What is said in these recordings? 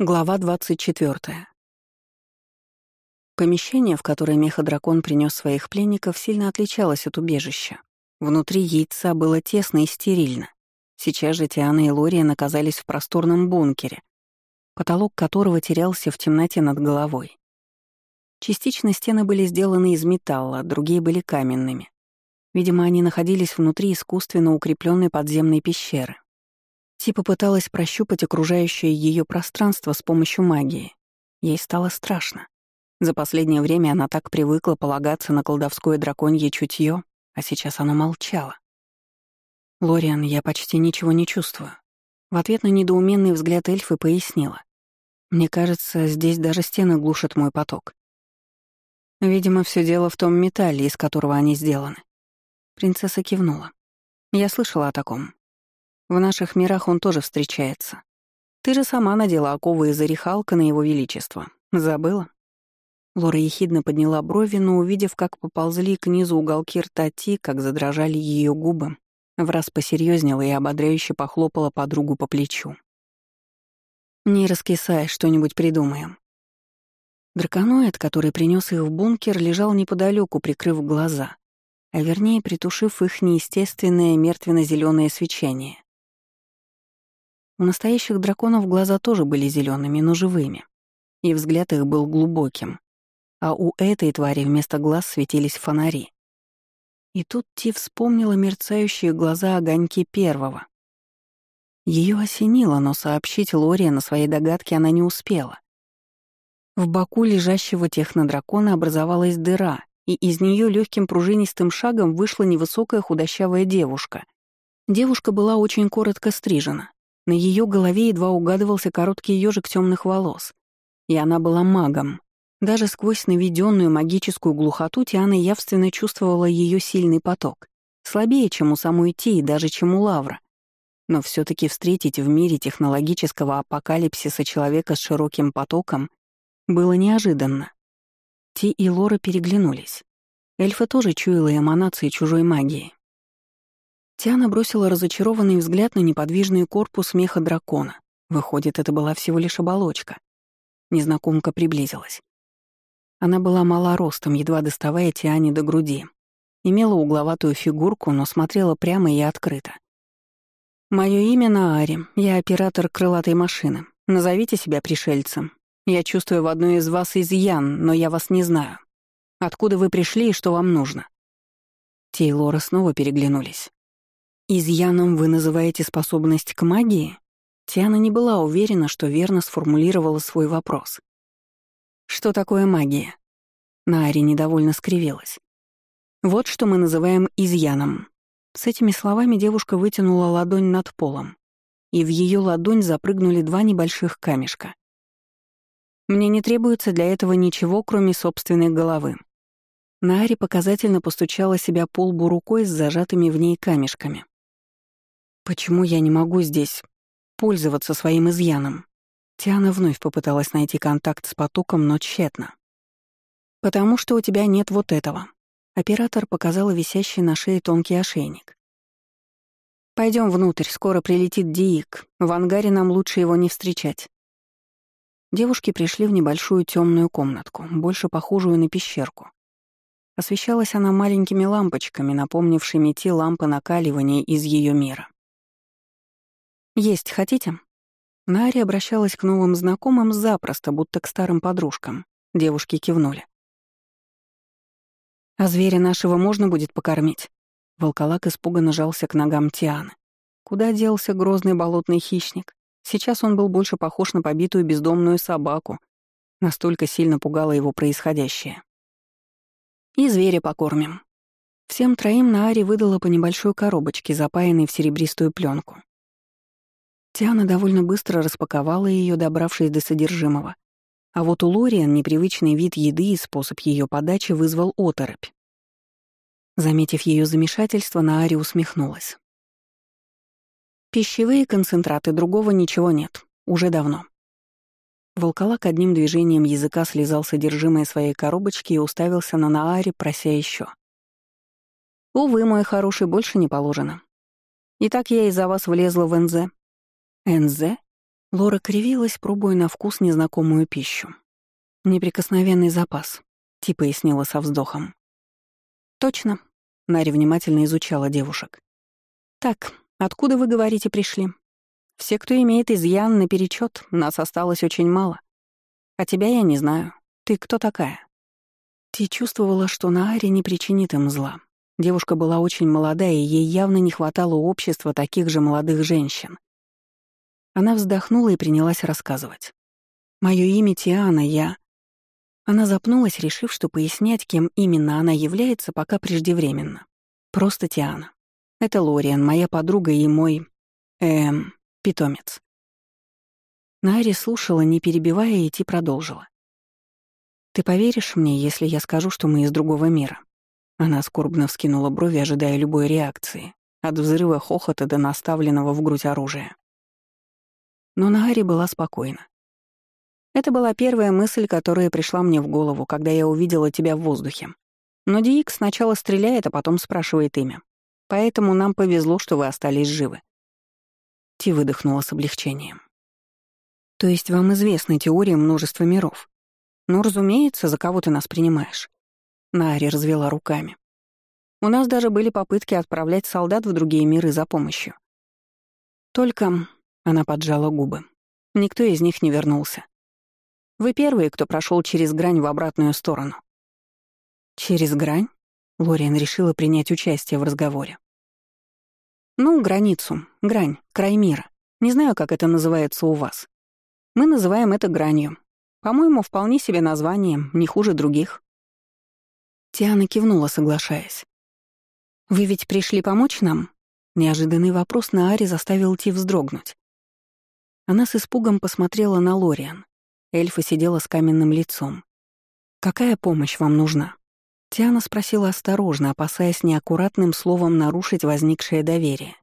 Глава 24. Помещение, в которое меходракон принес своих пленников, сильно отличалось от убежища. Внутри яйца было тесно и стерильно. Сейчас же Тиана и Лория оказались в просторном бункере, потолок которого терялся в темноте над головой. Частично стены были сделаны из металла, другие были каменными. Видимо, они находились внутри искусственно укрепленной подземной пещеры. Ти попыталась прощупать окружающее ее пространство с помощью магии. Ей стало страшно. За последнее время она так привыкла полагаться на колдовское драконье чутье, а сейчас она молчала. «Лориан, я почти ничего не чувствую». В ответ на недоуменный взгляд эльфы пояснила. «Мне кажется, здесь даже стены глушат мой поток». Видимо, все дело в том металле, из которого они сделаны. Принцесса кивнула. Я слышала о таком. В наших мирах он тоже встречается. Ты же сама надела оковы из орехалка на его величество. Забыла?» Лора ехидно подняла брови, но, увидев, как поползли к низу уголки рта Ти, как задрожали ее губы, враз посерьезнела и ободряюще похлопала подругу по плечу. «Не раскисай, что-нибудь придумаем». Драконоид, который принес их в бункер, лежал неподалеку, прикрыв глаза, а вернее притушив их неестественное мертвенно зеленое свечение. У настоящих драконов глаза тоже были зелеными, но живыми. И взгляд их был глубоким. А у этой твари вместо глаз светились фонари. И тут Ти вспомнила мерцающие глаза огоньки первого. Ее осенило, но сообщить Лория на своей догадке она не успела. В боку лежащего технодракона образовалась дыра, и из нее легким пружинистым шагом вышла невысокая худощавая девушка. Девушка была очень коротко стрижена, на ее голове едва угадывался короткий ежик темных волос. И она была магом. Даже сквозь наведенную магическую глухоту Тиана явственно чувствовала ее сильный поток. Слабее, чем у самой Ти и даже чем у Лавра. Но все таки встретить в мире технологического апокалипсиса человека с широким потоком было неожиданно. Ти и Лора переглянулись. Эльфа тоже чуяла эманации чужой магии. Тиана бросила разочарованный взгляд на неподвижный корпус меха дракона. Выходит, это была всего лишь оболочка. Незнакомка приблизилась. Она была мала ростом, едва доставая Тиане до груди. Имела угловатую фигурку, но смотрела прямо и открыто. «Моё имя Наари, я оператор крылатой машины. Назовите себя пришельцем. Я чувствую в одной из вас изъян, но я вас не знаю. Откуда вы пришли и что вам нужно?» Тейлора снова переглянулись. «Изъяном вы называете способность к магии?» Тиана не была уверена, что верно сформулировала свой вопрос. «Что такое магия?» Нари недовольно скривилась. «Вот что мы называем изъяном». С этими словами девушка вытянула ладонь над полом, и в ее ладонь запрыгнули два небольших камешка. «Мне не требуется для этого ничего, кроме собственной головы». Нари показательно постучала себя по лбу рукой с зажатыми в ней камешками. Почему я не могу здесь пользоваться своим изъяном? Тиана вновь попыталась найти контакт с потоком, но тщетно. «Потому что у тебя нет вот этого». Оператор показала висящий на шее тонкий ошейник. Пойдем внутрь, скоро прилетит Диик. В ангаре нам лучше его не встречать». Девушки пришли в небольшую темную комнатку, больше похожую на пещерку. Освещалась она маленькими лампочками, напомнившими те лампы накаливания из ее мира. «Есть хотите?» Нари обращалась к новым знакомым запросто, будто к старым подружкам. Девушки кивнули. «А зверя нашего можно будет покормить?» Волколак испуганно жался к ногам Тианы. Куда делся грозный болотный хищник? Сейчас он был больше похож на побитую бездомную собаку. Настолько сильно пугало его происходящее. «И зверя покормим». Всем троим Наари выдала по небольшой коробочке, запаянной в серебристую пленку. Тиана довольно быстро распаковала ее, добравшись до содержимого. А вот у Лориан непривычный вид еды и способ ее подачи вызвал оторопь. Заметив ее замешательство, Наари усмехнулась. «Пищевые концентраты, другого ничего нет. Уже давно». Волколак одним движением языка слезал содержимое своей коробочки и уставился на Наари, прося еще. «Увы, мой хороший, больше не положено. Итак, я из-за вас влезла в НЗ, «НЗ?» Лора кривилась, пробуя на вкус незнакомую пищу. «Неприкосновенный запас», — Ти пояснила со вздохом. «Точно», — Нари внимательно изучала девушек. «Так, откуда вы, говорите, пришли? Все, кто имеет изъян наперечет, нас осталось очень мало. А тебя я не знаю. Ты кто такая?» Ти чувствовала, что Наари не причинит им зла. Девушка была очень молодая, и ей явно не хватало общества таких же молодых женщин. Она вздохнула и принялась рассказывать. «Моё имя Тиана, я...» Она запнулась, решив, что пояснять, кем именно она является, пока преждевременно. Просто Тиана. Это Лориан, моя подруга и мой... эм... питомец. Нари слушала, не перебивая, и Ти продолжила. «Ты поверишь мне, если я скажу, что мы из другого мира?» Она скорбно вскинула брови, ожидая любой реакции, от взрыва хохота до наставленного в грудь оружия. Но Наари была спокойна. Это была первая мысль, которая пришла мне в голову, когда я увидела тебя в воздухе. Но Диик сначала стреляет, а потом спрашивает имя. Поэтому нам повезло, что вы остались живы. Ти выдохнула с облегчением. То есть вам известна теория множества миров? Ну, разумеется, за кого ты нас принимаешь? Нари развела руками. У нас даже были попытки отправлять солдат в другие миры за помощью. Только она поджала губы. Никто из них не вернулся. Вы первые, кто прошел через грань в обратную сторону. Через грань? Лориан решила принять участие в разговоре. Ну, границу, грань, край мира. Не знаю, как это называется у вас. Мы называем это гранью. По-моему, вполне себе название, не хуже других. Тиана кивнула, соглашаясь. «Вы ведь пришли помочь нам?» Неожиданный вопрос на Аре заставил Ти вздрогнуть. Она с испугом посмотрела на Лориан. Эльфа сидела с каменным лицом. «Какая помощь вам нужна?» Тиана спросила осторожно, опасаясь неаккуратным словом нарушить возникшее доверие.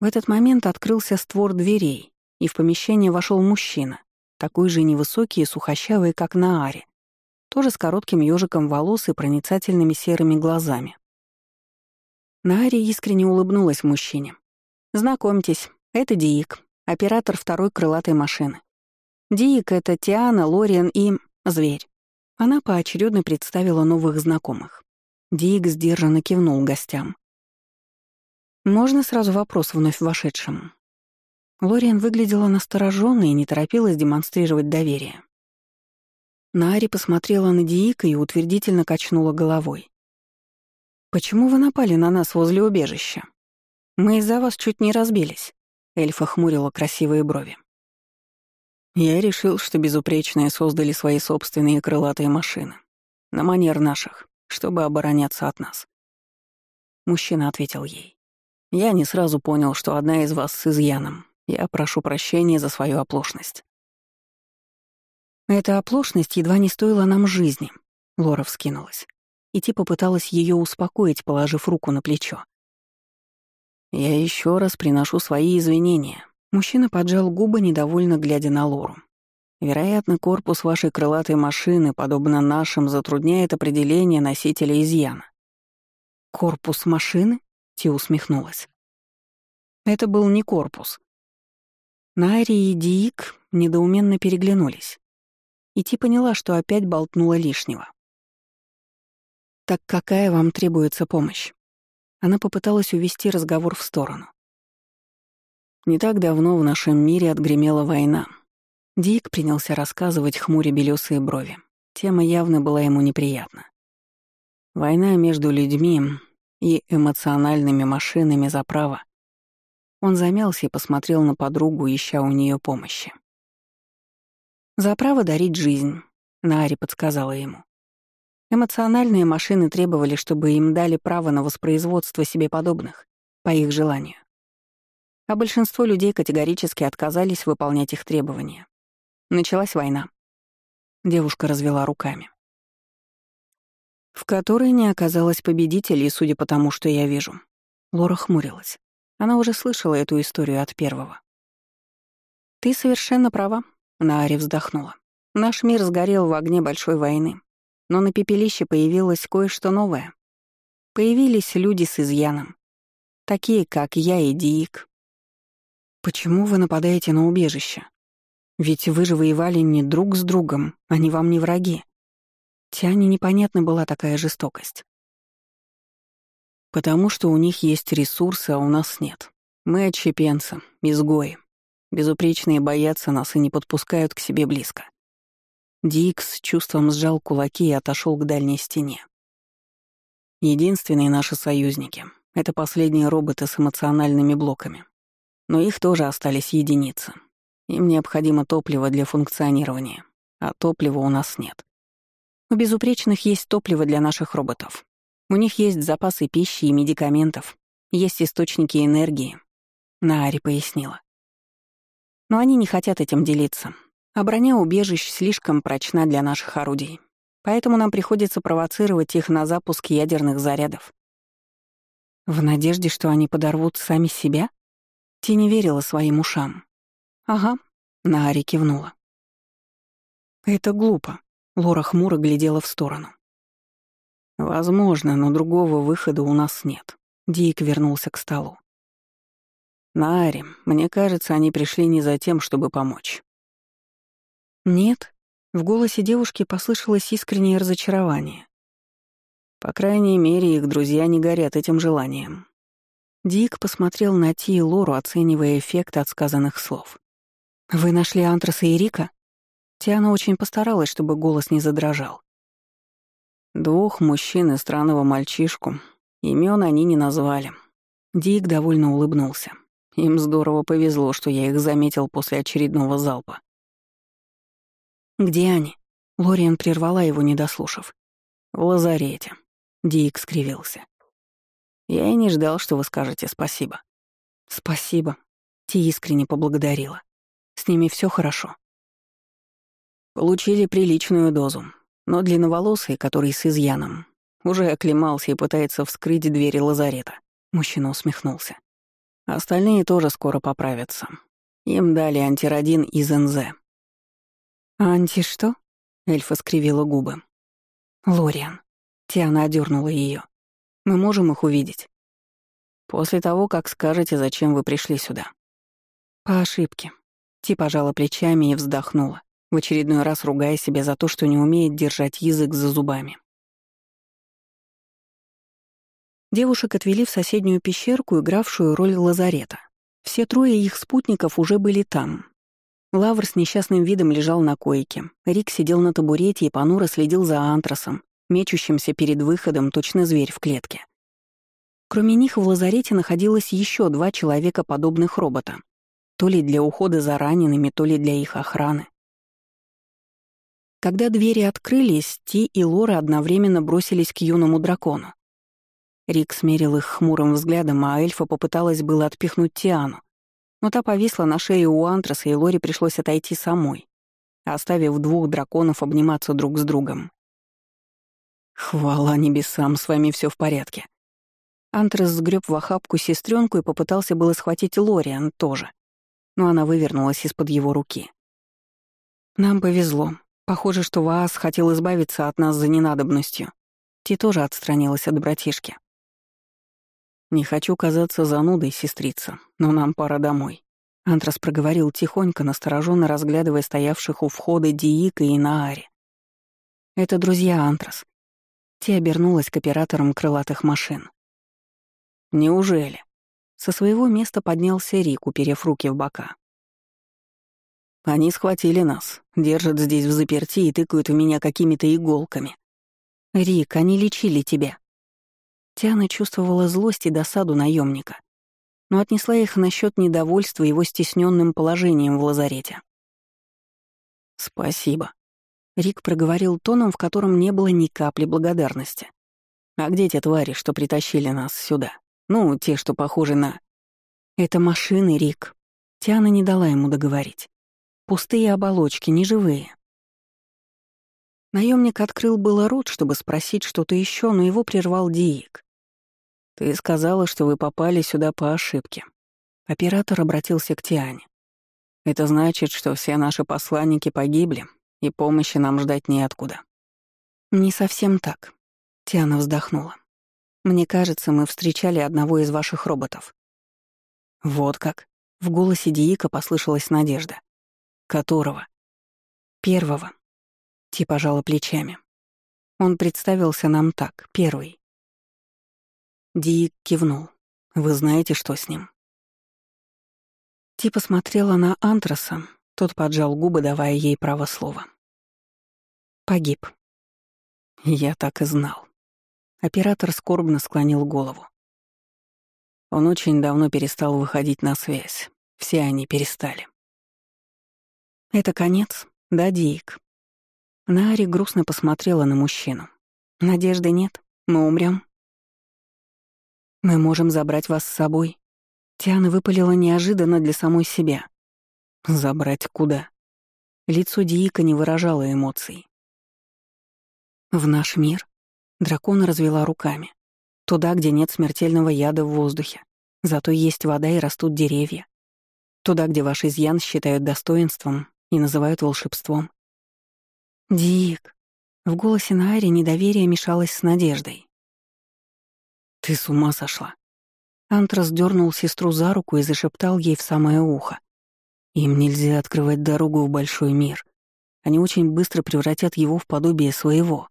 В этот момент открылся створ дверей, и в помещение вошел мужчина, такой же невысокий и сухощавый, как на Аре, тоже с коротким ежиком волос и проницательными серыми глазами. Наари искренне улыбнулась мужчине. «Знакомьтесь, это Диик, оператор второй крылатой машины. Диик — это Тиана, Лориан и... Зверь. Она поочередно представила новых знакомых. Диик сдержанно кивнул гостям. «Можно сразу вопрос вновь вошедшим?» Лориан выглядела настороженной и не торопилась демонстрировать доверие. Нари посмотрела на Диика и утвердительно качнула головой. «Почему вы напали на нас возле убежища? Мы из-за вас чуть не разбились». Эльфа хмурила красивые брови. Я решил, что безупречные создали свои собственные крылатые машины. На манер наших, чтобы обороняться от нас. Мужчина ответил ей. Я не сразу понял, что одна из вас с изъяном. Я прошу прощения за свою оплошность. Эта оплошность едва не стоила нам жизни. Лора вскинулась. И Ти попыталась ее успокоить, положив руку на плечо. «Я еще раз приношу свои извинения». Мужчина поджал губы, недовольно глядя на Лору. «Вероятно, корпус вашей крылатой машины, подобно нашим, затрудняет определение носителя изъяна». «Корпус машины?» — Ти усмехнулась. Это был не корпус. Нари и Диик недоуменно переглянулись. И Ти поняла, что опять болтнула лишнего. «Так какая вам требуется помощь?» Она попыталась увести разговор в сторону. Не так давно в нашем мире отгремела война. Дик принялся рассказывать хмуря белесые брови. Тема явно была ему неприятна. Война между людьми и эмоциональными машинами за право. Он замялся и посмотрел на подругу, ища у нее помощи. «За право дарить жизнь», — Наари подсказала ему. Эмоциональные машины требовали, чтобы им дали право на воспроизводство себе подобных, по их желанию. А большинство людей категорически отказались выполнять их требования. Началась война. Девушка развела руками. В которой не оказалось победителей, судя по тому, что я вижу. Лора хмурилась. Она уже слышала эту историю от первого. «Ты совершенно права», — Наари вздохнула. «Наш мир сгорел в огне большой войны, но на пепелище появилось кое-что новое. Появились люди с изъяном. Такие, как я и Диик. «Почему вы нападаете на убежище? Ведь вы же воевали не друг с другом, они вам не враги». Тяне непонятна была такая жестокость. «Потому что у них есть ресурсы, а у нас нет. Мы отщепенцы, изгои. Безупречные боятся нас и не подпускают к себе близко». Дикс с чувством сжал кулаки и отошел к дальней стене. Единственные наши союзники — это последние роботы с эмоциональными блоками. Но их тоже остались единицы. Им необходимо топливо для функционирования, а топлива у нас нет. У безупречных есть топливо для наших роботов. У них есть запасы пищи и медикаментов, есть источники энергии. Наари пояснила. Но они не хотят этим делиться. А броня убежищ слишком прочна для наших орудий. Поэтому нам приходится провоцировать их на запуск ядерных зарядов. В надежде, что они подорвут сами себя? Ти не верила своим ушам. «Ага», — Наари кивнула. «Это глупо», Лора хмуро глядела в сторону. «Возможно, но другого выхода у нас нет». Дик вернулся к столу. «Нари, мне кажется, они пришли не за тем, чтобы помочь». «Нет», — в голосе девушки послышалось искреннее разочарование. По крайней мере, их друзья не горят этим желанием. Дик посмотрел на Ти и Лору, оценивая эффект от сказанных слов. «Вы нашли Антраса и Рика?» Тиана очень постаралась, чтобы голос не задрожал. Двух мужчин и странного мальчишку. Имен они не назвали. Дик довольно улыбнулся. Им здорово повезло, что я их заметил после очередного залпа. «Где они?» Лориан прервала его, не дослушав. «В лазарете». Дик скривился. «Я и не ждал, что вы скажете спасибо». «Спасибо». Ти искренне поблагодарила. «С ними все хорошо». Получили приличную дозу, но длинноволосый, который с изъяном, уже оклемался и пытается вскрыть двери лазарета. Мужчина усмехнулся. Остальные тоже скоро поправятся. Им дали антирадин из НЗ. «Анти что?» — эльфа скривила губы. «Лориан». Тиана одернула ее. «Мы можем их увидеть?» «После того, как скажете, зачем вы пришли сюда». «По ошибке». Ти пожала плечами и вздохнула в очередной раз ругая себя за то, что не умеет держать язык за зубами. Девушек отвели в соседнюю пещерку, игравшую роль лазарета. Все трое их спутников уже были там. Лавр с несчастным видом лежал на койке. Рик сидел на табурете и понуро следил за антрасом, мечущимся перед выходом точно зверь в клетке. Кроме них в лазарете находилось еще два человека подобных робота. То ли для ухода за ранеными, то ли для их охраны. Когда двери открылись, Ти и Лора одновременно бросились к юному дракону. Рик смерил их хмурым взглядом, а эльфа попыталась было отпихнуть Тиану. Но та повисла на шее у Антраса, и Лоре пришлось отойти самой, оставив двух драконов обниматься друг с другом. «Хвала небесам, с вами все в порядке». Антрас сгреб в охапку сестренку и попытался было схватить Лориан тоже, но она вывернулась из-под его руки. «Нам повезло. Похоже, что Ваас хотел избавиться от нас за ненадобностью. Ти тоже отстранилась от братишки. «Не хочу казаться занудой, сестрица, но нам пора домой», — Антрас проговорил тихонько, настороженно разглядывая стоявших у входа Диика и Наари. «Это друзья Антрас». Ти обернулась к операторам крылатых машин. «Неужели?» Со своего места поднялся Рик, уперев руки в бока. Они схватили нас, держат здесь в заперти и тыкают в меня какими-то иголками. Рик, они лечили тебя. Тиана чувствовала злость и досаду наемника, но отнесла их насчет недовольства его стесненным положением в лазарете. «Спасибо», — Рик проговорил тоном, в котором не было ни капли благодарности. «А где те твари, что притащили нас сюда? Ну, те, что похожи на...» «Это машины, Рик». Тиана не дала ему договорить. Пустые оболочки, неживые. Наемник открыл было рот, чтобы спросить что-то еще, но его прервал Диик. «Ты сказала, что вы попали сюда по ошибке». Оператор обратился к Тиане. «Это значит, что все наши посланники погибли, и помощи нам ждать неоткуда». «Не совсем так», — Тиана вздохнула. «Мне кажется, мы встречали одного из ваших роботов». «Вот как?» В голосе Диика послышалась надежда. «Которого?» «Первого». Ти пожала плечами. Он представился нам так, первый. Диик кивнул. «Вы знаете, что с ним?» Ти посмотрела на Антраса, тот поджал губы, давая ей право слова. «Погиб». Я так и знал. Оператор скорбно склонил голову. Он очень давно перестал выходить на связь. Все они перестали. «Это конец, да, Диик?» Нари грустно посмотрела на мужчину. «Надежды нет. Мы умрем. «Мы можем забрать вас с собой». Тиана выпалила неожиданно для самой себя. «Забрать куда?» Лицо Диика не выражало эмоций. «В наш мир?» Дракона развела руками. Туда, где нет смертельного яда в воздухе. Зато есть вода и растут деревья. Туда, где ваш изъян считают достоинством и называют волшебством. «Дик!» В голосе Нари недоверие мешалось с надеждой. «Ты с ума сошла!» Антрас дернул сестру за руку и зашептал ей в самое ухо. «Им нельзя открывать дорогу в большой мир. Они очень быстро превратят его в подобие своего».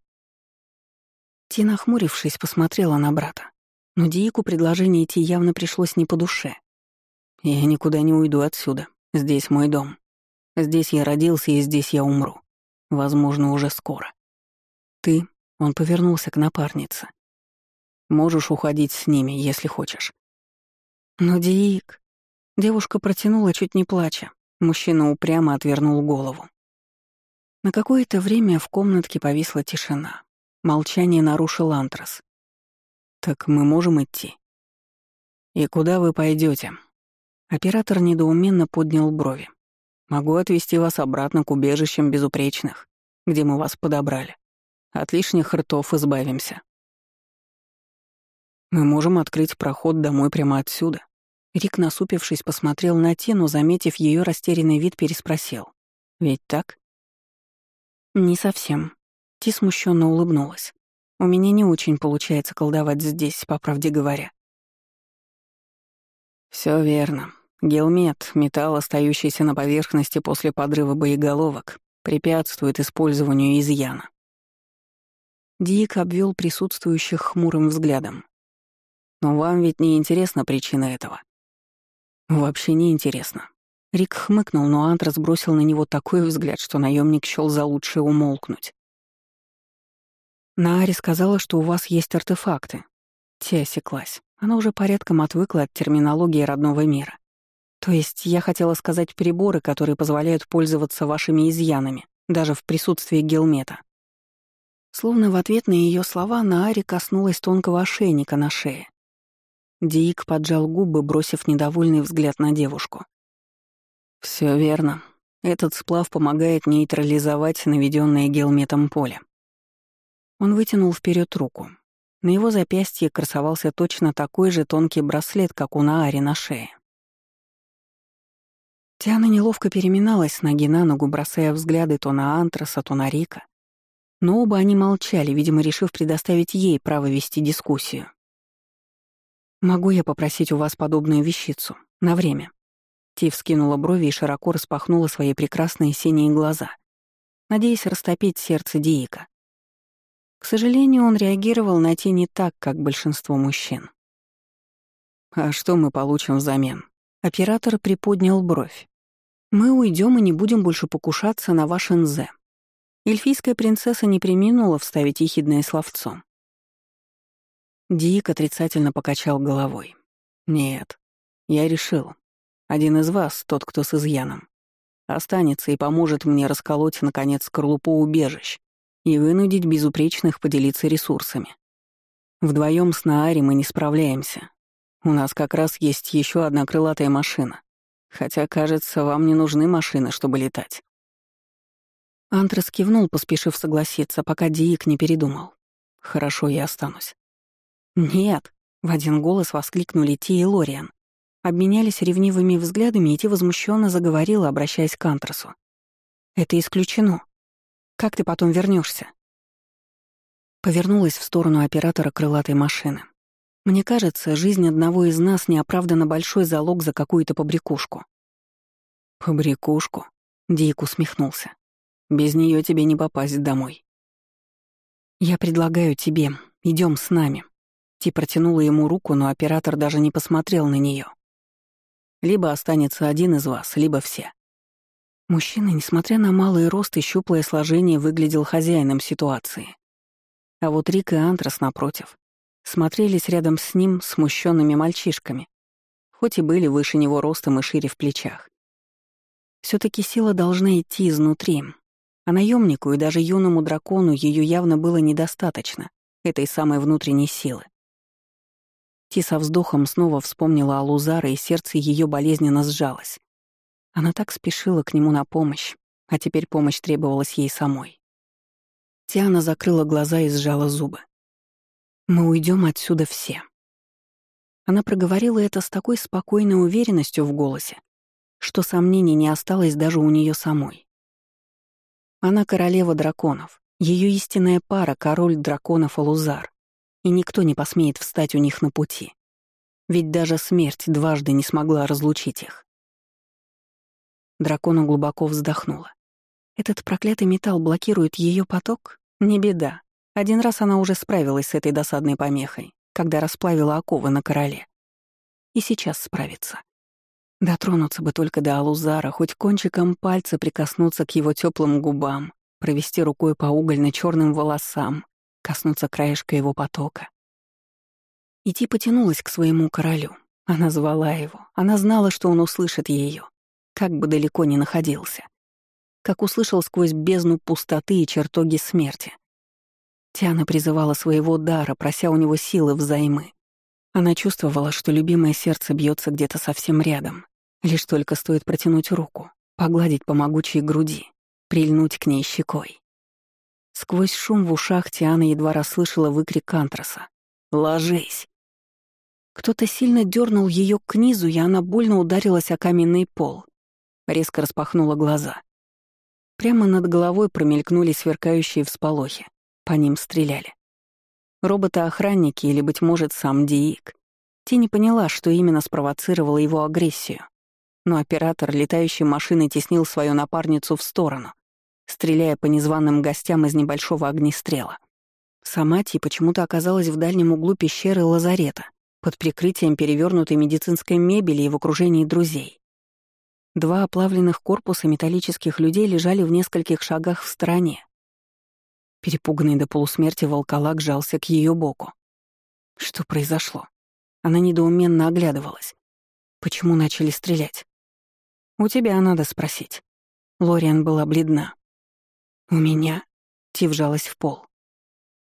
Ти, нахмурившись, посмотрела на брата. Но Диику предложение идти явно пришлось не по душе. «Я никуда не уйду отсюда. Здесь мой дом. Здесь я родился и здесь я умру. Возможно, уже скоро. Ты...» — он повернулся к напарнице. «Можешь уходить с ними, если хочешь». «Но, Диик...» Девушка протянула, чуть не плача. Мужчина упрямо отвернул голову. На какое-то время в комнатке повисла тишина. Молчание нарушил Антрас. «Так мы можем идти?» «И куда вы пойдете? Оператор недоуменно поднял брови. «Могу отвезти вас обратно к убежищам безупречных, где мы вас подобрали. От лишних ртов избавимся». «Мы можем открыть проход домой прямо отсюда». Рик, насупившись, посмотрел на Тину, заметив ее растерянный вид, переспросил. «Ведь так?» «Не совсем», Ти смущенно улыбнулась. «У меня не очень получается колдовать здесь, по правде говоря». Все верно. Гелмет, металл, остающийся на поверхности после подрыва боеголовок, препятствует использованию изъяна. Дик обвел присутствующих хмурым взглядом. «Но вам ведь не интересна причина этого?» «Вообще не интересно». Рик хмыкнул, но Антрас бросил на него такой взгляд, что наемник счёл за лучшее умолкнуть. Наари сказала, что у вас есть артефакты. Те осеклась. Она уже порядком отвыкла от терминологии родного мира. То есть я хотела сказать приборы, которые позволяют пользоваться вашими изъянами, даже в присутствии гелмета. Словно в ответ на ее слова Наари коснулась тонкого ошейника на шее. Диик поджал губы, бросив недовольный взгляд на девушку. Все верно. Этот сплав помогает нейтрализовать наведенное гелметом поле. Он вытянул вперед руку. На его запястье красовался точно такой же тонкий браслет, как у Наари на шее. Тиана неловко переминалась с ноги на ногу, бросая взгляды то на Антраса, то на Рика. Но оба они молчали, видимо, решив предоставить ей право вести дискуссию. «Могу я попросить у вас подобную вещицу? На время?» Ти вскинула брови и широко распахнула свои прекрасные синие глаза, надеясь растопить сердце Диика. К сожалению, он реагировал на те не так, как большинство мужчин. «А что мы получим взамен?» Оператор приподнял бровь. «Мы уйдем и не будем больше покушаться на ваш НЗ». Эльфийская принцесса не приминула вставить ехидное словцо. Дик отрицательно покачал головой. «Нет, я решил. Один из вас, тот, кто с изъяном, останется и поможет мне расколоть, наконец, скорлупу убежищ, и вынудить безупречных поделиться ресурсами. Вдвоем с Наари мы не справляемся. У нас как раз есть еще одна крылатая машина. Хотя, кажется, вам не нужны машины, чтобы летать. Антрас кивнул, поспешив согласиться, пока Диик не передумал. «Хорошо, я останусь». «Нет!» — в один голос воскликнули Ти и Лориан. Обменялись ревнивыми взглядами, и Ти возмущенно заговорила, обращаясь к Антрасу. «Это исключено. Как ты потом вернешься? Повернулась в сторону оператора крылатой машины. Мне кажется, жизнь одного из нас неоправданно большой залог за какую-то побрякушку. Побрякушку? Дик усмехнулся. Без нее тебе не попасть домой. Я предлагаю тебе, идем с нами. Ти протянула ему руку, но оператор даже не посмотрел на нее. Либо останется один из вас, либо все. Мужчина, несмотря на малый рост и щуплое сложение, выглядел хозяином ситуации. А вот Рик и Антрас, напротив, смотрелись рядом с ним смущенными мальчишками, хоть и были выше него ростом и шире в плечах. все таки сила должна идти изнутри, а наемнику и даже юному дракону ее явно было недостаточно, этой самой внутренней силы. Ти со вздохом снова вспомнила о Лузаре, и сердце ее болезненно сжалось. Она так спешила к нему на помощь, а теперь помощь требовалась ей самой. Тиана закрыла глаза и сжала зубы. «Мы уйдем отсюда все». Она проговорила это с такой спокойной уверенностью в голосе, что сомнений не осталось даже у нее самой. Она королева драконов, ее истинная пара — король драконов Алузар, и никто не посмеет встать у них на пути. Ведь даже смерть дважды не смогла разлучить их. Дракона глубоко вздохнула. Этот проклятый металл блокирует ее поток? Не беда. Один раз она уже справилась с этой досадной помехой, когда расплавила оковы на короле. И сейчас справится. Дотронуться бы только до Алузара, хоть кончиком пальца прикоснуться к его теплым губам, провести рукой по угольно-черным волосам, коснуться краешка его потока. Идти потянулась к своему королю. Она звала его. Она знала, что он услышит ее как бы далеко ни находился. Как услышал сквозь бездну пустоты и чертоги смерти. Тиана призывала своего дара, прося у него силы взаймы. Она чувствовала, что любимое сердце бьется где-то совсем рядом. Лишь только стоит протянуть руку, погладить по могучей груди, прильнуть к ней щекой. Сквозь шум в ушах Тиана едва расслышала выкрик Антраса. «Ложись!» Кто-то сильно дернул ее к низу, и она больно ударилась о каменный пол. Резко распахнула глаза. Прямо над головой промелькнули сверкающие всполохи. По ним стреляли. Роботы-охранники или, быть может, сам Диик. Ти не поняла, что именно спровоцировало его агрессию. Но оператор летающей машины теснил свою напарницу в сторону, стреляя по незваным гостям из небольшого огнестрела. Сама Ти почему-то оказалась в дальнем углу пещеры лазарета, под прикрытием перевернутой медицинской мебели и в окружении друзей. Два оплавленных корпуса металлических людей лежали в нескольких шагах в стороне. Перепуганный до полусмерти волколак жался к ее боку. Что произошло? Она недоуменно оглядывалась. Почему начали стрелять? У тебя надо спросить. Лориан была бледна. У меня? Ти вжалась в пол.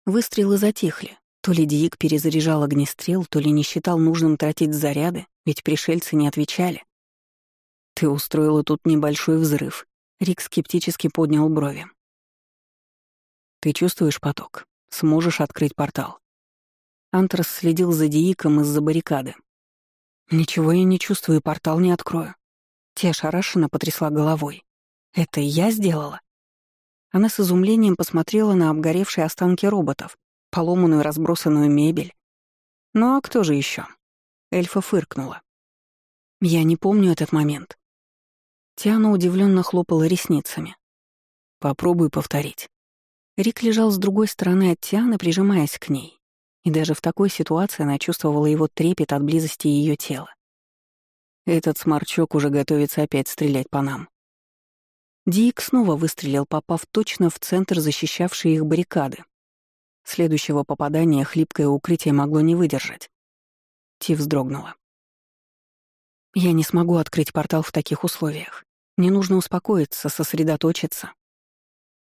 Выстрелы затихли. То ли Диик перезаряжал огнестрел, то ли не считал нужным тратить заряды, ведь пришельцы не отвечали. «Ты устроила тут небольшой взрыв». Рик скептически поднял брови. «Ты чувствуешь поток? Сможешь открыть портал?» Антрас следил за Дииком из-за баррикады. «Ничего я не чувствую, портал не открою». Те ошарашенно потрясла головой. «Это я сделала?» Она с изумлением посмотрела на обгоревшие останки роботов, поломанную разбросанную мебель. «Ну а кто же еще? Эльфа фыркнула. «Я не помню этот момент. Тиана удивленно хлопала ресницами. «Попробуй повторить». Рик лежал с другой стороны от Тианы, прижимаясь к ней. И даже в такой ситуации она чувствовала его трепет от близости ее тела. Этот сморчок уже готовится опять стрелять по нам. Дик снова выстрелил, попав точно в центр защищавшей их баррикады. Следующего попадания хлипкое укрытие могло не выдержать. Ти вздрогнула. Я не смогу открыть портал в таких условиях. Мне нужно успокоиться, сосредоточиться.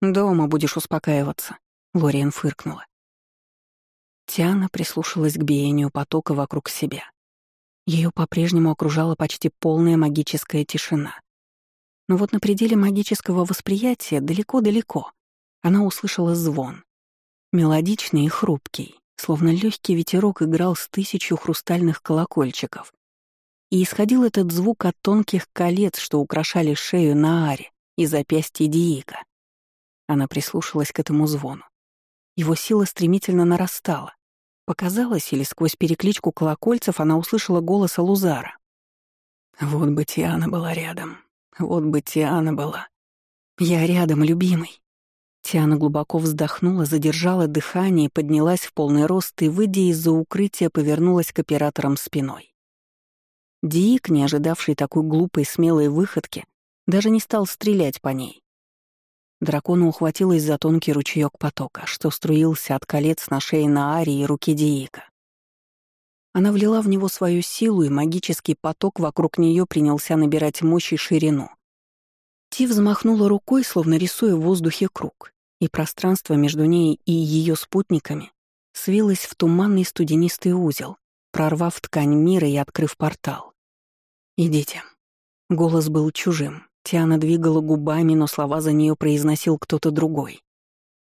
Дома будешь успокаиваться, Лориан фыркнула. Тиана прислушалась к биению потока вокруг себя. Ее по-прежнему окружала почти полная магическая тишина. Но вот на пределе магического восприятия, далеко-далеко, она услышала звон. Мелодичный и хрупкий, словно легкий ветерок играл с тысячу хрустальных колокольчиков, и исходил этот звук от тонких колец, что украшали шею на аре и запястье Диика. Она прислушалась к этому звону. Его сила стремительно нарастала. Показалось, или сквозь перекличку колокольцев она услышала голос Лузара. «Вот бы Тиана была рядом. Вот бы Тиана была. Я рядом, любимый». Тиана глубоко вздохнула, задержала дыхание, поднялась в полный рост и, выйдя из-за укрытия, повернулась к операторам спиной. Диик, не ожидавший такой глупой смелой выходки, даже не стал стрелять по ней. Дракона ухватилась за тонкий ручеёк потока, что струился от колец на шее Наари и руки Диика. Она влила в него свою силу, и магический поток вокруг нее принялся набирать мощь и ширину. Ти взмахнула рукой, словно рисуя в воздухе круг, и пространство между ней и ее спутниками свилось в туманный студенистый узел, прорвав ткань мира и открыв портал. «Идите». Голос был чужим, Тиана двигала губами, но слова за нее произносил кто-то другой.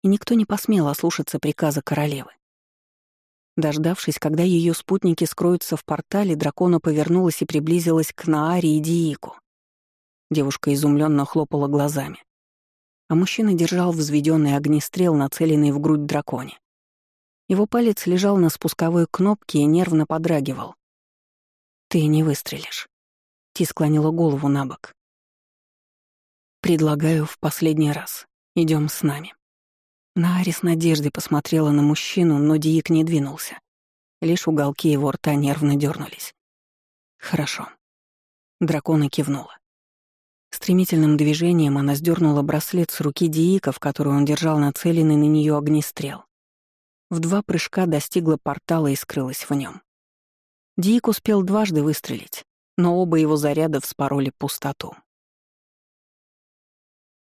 И никто не посмел ослушаться приказа королевы. Дождавшись, когда ее спутники скроются в портале, дракона повернулась и приблизилась к Нааре и Диику. Девушка изумленно хлопала глазами. А мужчина держал взведенный огнестрел, нацеленный в грудь драконе. Его палец лежал на спусковой кнопке и нервно подрагивал. «Ты не выстрелишь». Ти склонила голову на бок. «Предлагаю в последний раз. Идем с нами». Наари с надеждой посмотрела на мужчину, но Диик не двинулся. Лишь уголки его рта нервно дернулись. «Хорошо». Дракона кивнула. Стремительным движением она сдернула браслет с руки Диика, в которую он держал нацеленный на нее огнестрел. В два прыжка достигла портала и скрылась в нем. Диик успел дважды выстрелить, но оба его заряда вспороли пустоту.